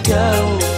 go.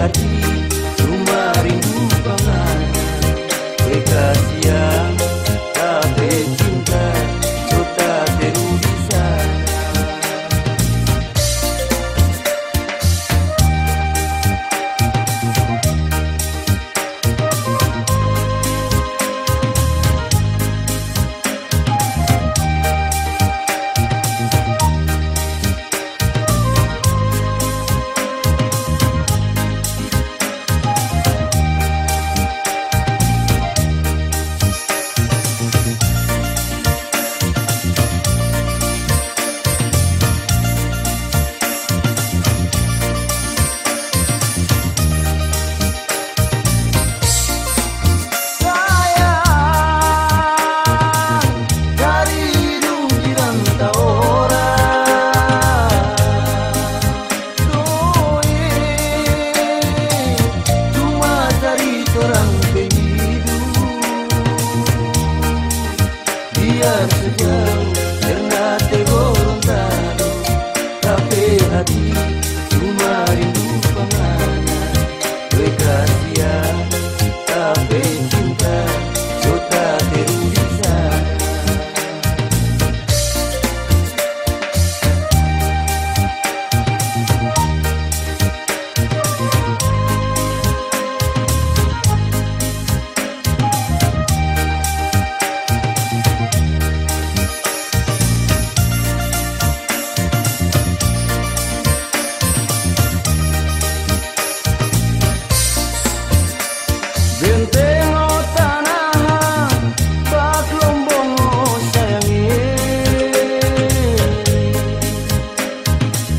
a ti.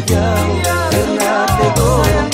terjauh. Karena tergoyang